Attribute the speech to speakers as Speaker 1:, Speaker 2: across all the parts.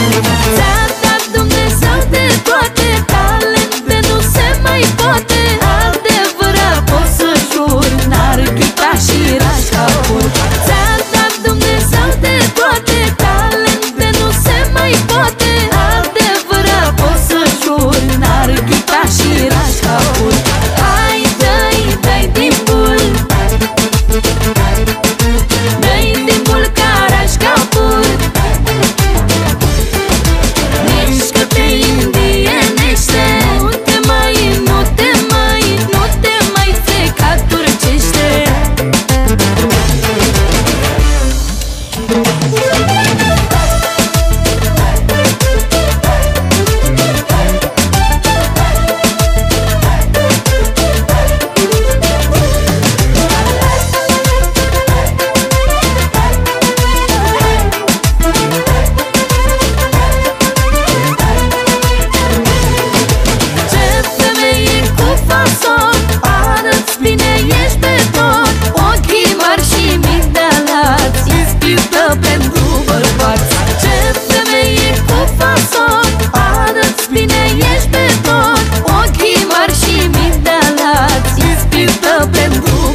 Speaker 1: Time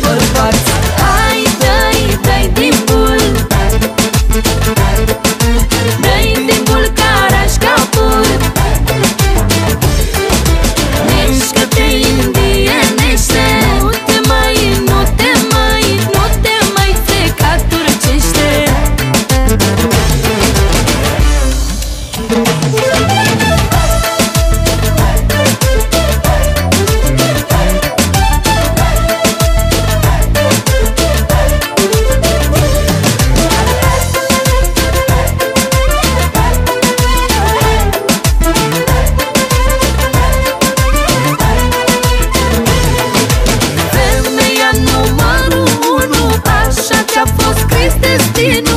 Speaker 1: a fost Este mis destinos.